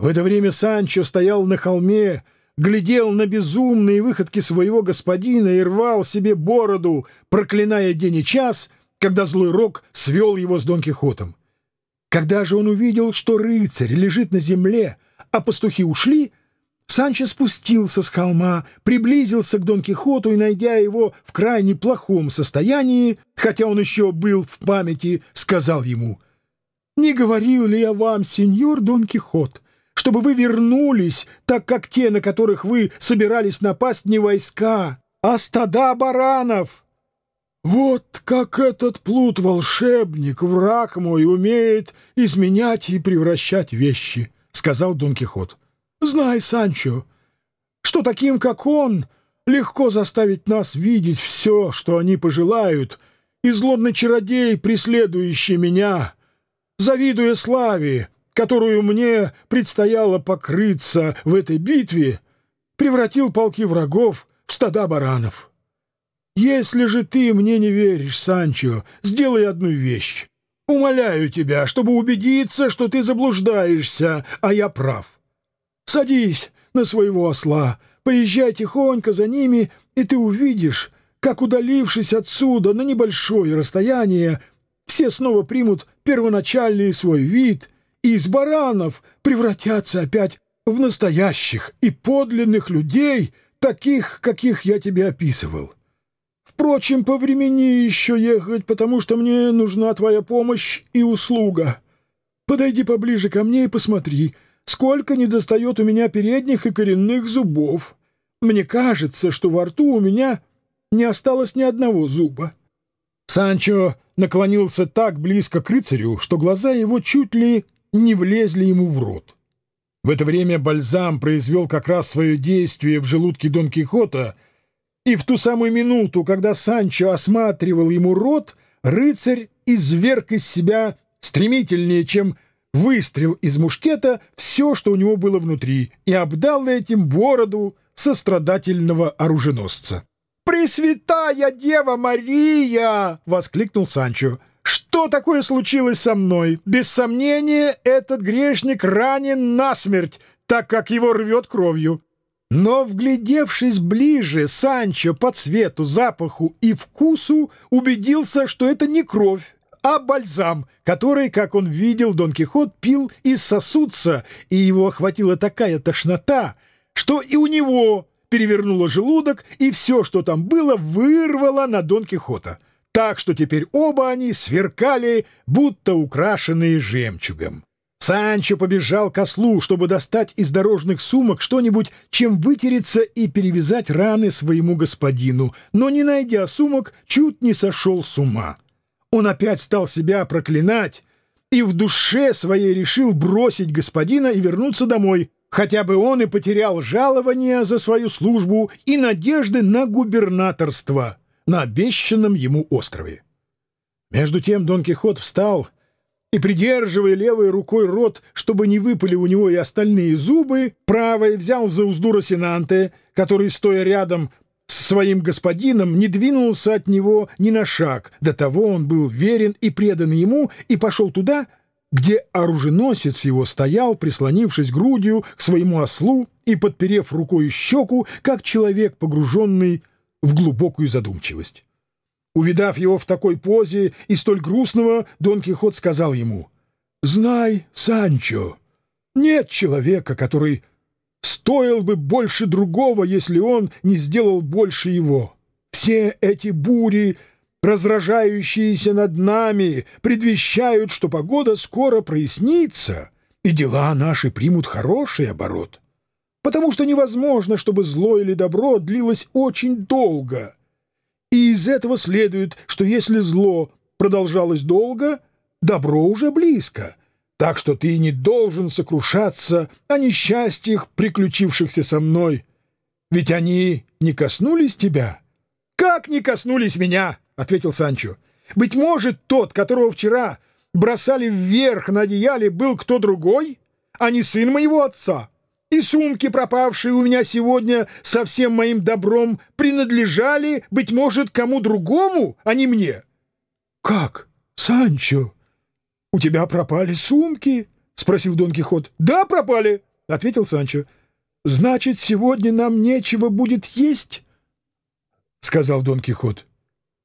В это время Санчо стоял на холме, глядел на безумные выходки своего господина и рвал себе бороду, проклиная день и час, когда злой рок свел его с Дон Кихотом. Когда же он увидел, что рыцарь лежит на земле, а пастухи ушли, Санчо спустился с холма, приблизился к Дон Кихоту и, найдя его в крайне плохом состоянии, хотя он еще был в памяти, сказал ему, «Не говорил ли я вам, сеньор Дон Кихот, чтобы вы вернулись, так как те, на которых вы собирались напасть, не войска, а стада баранов?» «Вот как этот плут-волшебник, враг мой, умеет изменять и превращать вещи», — сказал Дон Кихот. Знай, Санчо, что таким, как он, легко заставить нас видеть все, что они пожелают, и злобный чародей, преследующий меня, завидуя славе, которую мне предстояло покрыться в этой битве, превратил полки врагов в стада баранов. Если же ты мне не веришь, Санчо, сделай одну вещь. Умоляю тебя, чтобы убедиться, что ты заблуждаешься, а я прав. Садись на своего осла, поезжай тихонько за ними, и ты увидишь, как, удалившись отсюда на небольшое расстояние, все снова примут первоначальный свой вид из баранов превратятся опять в настоящих и подлинных людей, таких, каких я тебе описывал. Впрочем, по времени еще ехать, потому что мне нужна твоя помощь и услуга. Подойди поближе ко мне и посмотри — сколько недостает у меня передних и коренных зубов. Мне кажется, что во рту у меня не осталось ни одного зуба. Санчо наклонился так близко к рыцарю, что глаза его чуть ли не влезли ему в рот. В это время бальзам произвел как раз свое действие в желудке Дон Кихота, и в ту самую минуту, когда Санчо осматривал ему рот, рыцарь изверг из себя стремительнее, чем выстрел из мушкета все, что у него было внутри, и обдал этим бороду сострадательного оруженосца. «Пресвятая Дева Мария!» — воскликнул Санчо. «Что такое случилось со мной? Без сомнения, этот грешник ранен насмерть, так как его рвет кровью». Но, вглядевшись ближе, Санчо по цвету, запаху и вкусу убедился, что это не кровь, а бальзам, который, как он видел, Дон Кихот пил из сосудца, и его охватила такая тошнота, что и у него перевернуло желудок, и все, что там было, вырвало на Дон Кихота. Так что теперь оба они сверкали, будто украшенные жемчугом. Санчо побежал к ослу, чтобы достать из дорожных сумок что-нибудь, чем вытереться и перевязать раны своему господину, но, не найдя сумок, чуть не сошел с ума. Он опять стал себя проклинать и в душе своей решил бросить господина и вернуться домой, хотя бы он и потерял жалование за свою службу и надежды на губернаторство на обещанном ему острове. Между тем Дон Кихот встал и, придерживая левой рукой рот, чтобы не выпали у него и остальные зубы, правой взял за узду Росинанте, который, стоя рядом, с своим господином не двинулся от него ни на шаг. До того он был верен и предан ему и пошел туда, где оруженосец его стоял, прислонившись грудью к своему ослу и подперев рукой щеку, как человек, погруженный в глубокую задумчивость. Увидав его в такой позе и столь грустного, Дон Кихот сказал ему, «Знай, Санчо, нет человека, который стоил бы больше другого, если он не сделал больше его. Все эти бури, разражающиеся над нами, предвещают, что погода скоро прояснится, и дела наши примут хороший оборот. Потому что невозможно, чтобы зло или добро длилось очень долго. И из этого следует, что если зло продолжалось долго, добро уже близко — так что ты не должен сокрушаться о несчастьях, приключившихся со мной. Ведь они не коснулись тебя. — Как не коснулись меня? — ответил Санчо. — Быть может, тот, которого вчера бросали вверх на одеяле, был кто другой, а не сын моего отца. И сумки, пропавшие у меня сегодня со всем моим добром, принадлежали, быть может, кому другому, а не мне. — Как, Санчо? — «У тебя пропали сумки?» — спросил Дон Кихот. «Да, пропали. ответил Санчо. — Значит, сегодня нам нечего будет есть? — сказал Дон Кихот.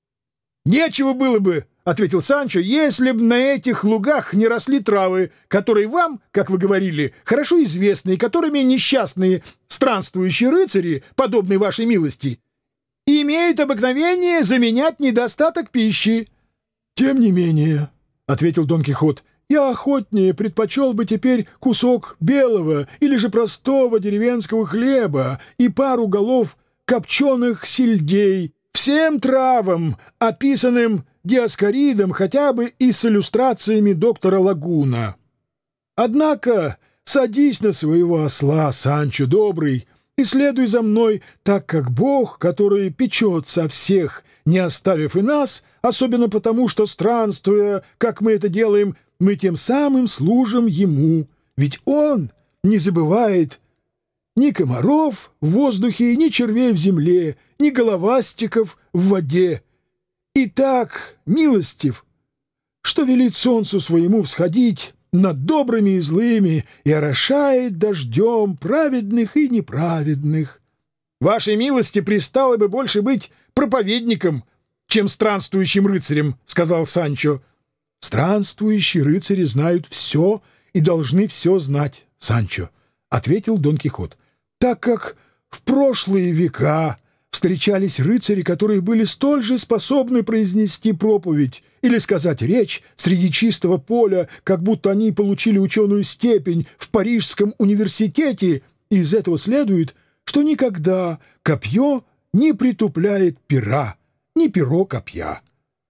— Нечего было бы, — ответил Санчо, — если б на этих лугах не росли травы, которые вам, как вы говорили, хорошо известны и которыми несчастные странствующие рыцари, подобные вашей милости, имеют обыкновение заменять недостаток пищи. — Тем не менее, — ответил Дон Кихот, — я охотнее предпочел бы теперь кусок белого или же простого деревенского хлеба и пару голов копченых сельдей, всем травам, описанным Диаскоридом хотя бы и с иллюстрациями доктора Лагуна. Однако садись на своего осла, Санчо Добрый, и следуй за мной, так как Бог, который печется о всех, не оставив и нас, особенно потому, что, странствуя, как мы это делаем, мы тем самым служим Ему, ведь Он не забывает ни комаров в воздухе, ни червей в земле, ни головастиков в воде. И так милостив, что велит солнцу своему всходить над добрыми и злыми и орошает дождем праведных и неправедных. Вашей милости пристало бы больше быть проповедником, чем странствующим рыцарем, — сказал Санчо. Странствующие рыцари знают все и должны все знать, Санчо, — ответил Дон Кихот, — так как в прошлые века встречались рыцари, которые были столь же способны произнести проповедь или сказать речь среди чистого поля, как будто они получили ученую степень в Парижском университете, и из этого следует, что никогда копье не притупляет пера, ни перо копья.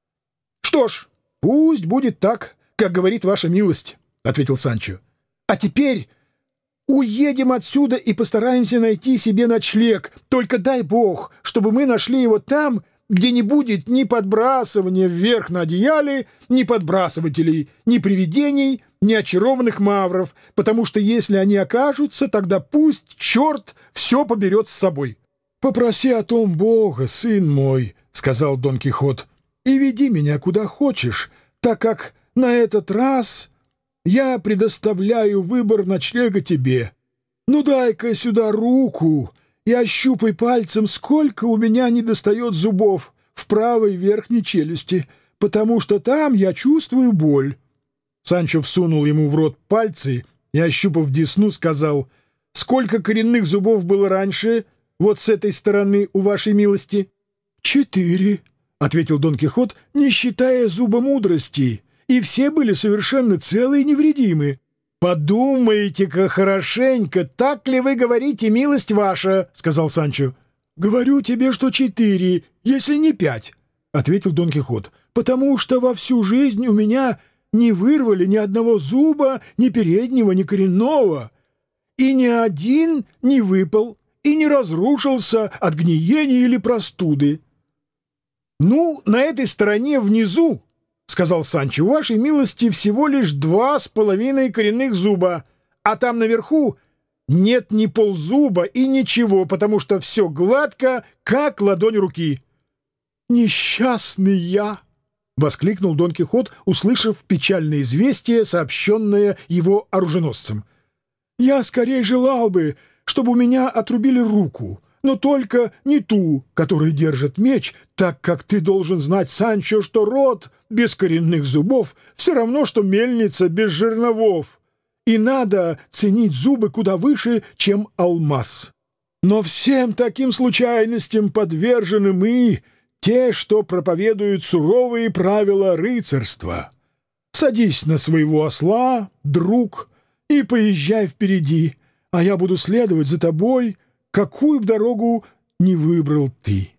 — Что ж, пусть будет так, как говорит ваша милость, — ответил Санчо. — А теперь Уедем отсюда и постараемся найти себе ночлег. Только дай бог, чтобы мы нашли его там, где не будет ни подбрасывания вверх на одеяле, ни подбрасывателей, ни привидений, ни очарованных мавров, потому что если они окажутся, тогда пусть черт все поберет с собой. — Попроси о том Бога, сын мой, — сказал Дон Кихот, — и веди меня куда хочешь, так как на этот раз я предоставляю выбор ночлега тебе. Ну дай-ка сюда руку и ощупай пальцем, сколько у меня недостает зубов в правой верхней челюсти, потому что там я чувствую боль». Санчо всунул ему в рот пальцы и, ощупав десну, сказал, «Сколько коренных зубов было раньше, вот с этой стороны, у вашей милости?» «Четыре», — ответил Дон Кихот, — «не считая зуба мудрости» и все были совершенно целы и невредимы. «Подумайте-ка хорошенько, так ли вы говорите, милость ваша?» — сказал Санчо. «Говорю тебе, что четыре, если не пять», — ответил Дон Кихот, «потому что во всю жизнь у меня не вырвали ни одного зуба, ни переднего, ни коренного, и ни один не выпал и не разрушился от гниения или простуды». «Ну, на этой стороне внизу сказал Санчо, — вашей милости всего лишь два с половиной коренных зуба, а там наверху нет ни ползуба и ничего, потому что все гладко, как ладонь руки. — Несчастный я! — воскликнул Дон Кихот, услышав печальное известие, сообщенное его оруженосцем. — Я скорее желал бы, чтобы у меня отрубили руку, но только не ту, которая держит меч, так как ты должен знать, Санчо, что рот без коренных зубов все равно, что мельница без жерновов, и надо ценить зубы куда выше, чем алмаз. Но всем таким случайностям подвержены мы, те, что проповедуют суровые правила рыцарства. Садись на своего осла, друг, и поезжай впереди, а я буду следовать за тобой, какую б дорогу не выбрал ты.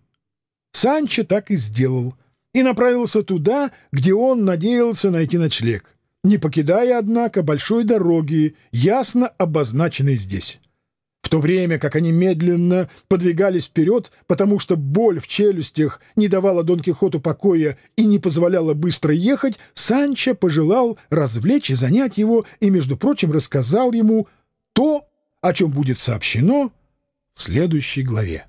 Санчо так и сделал и направился туда, где он надеялся найти ночлег, не покидая, однако, большой дороги, ясно обозначенной здесь. В то время как они медленно подвигались вперед, потому что боль в челюстях не давала Дон Кихоту покоя и не позволяла быстро ехать, Санчо пожелал развлечь и занять его, и, между прочим, рассказал ему то, о чем будет сообщено в следующей главе.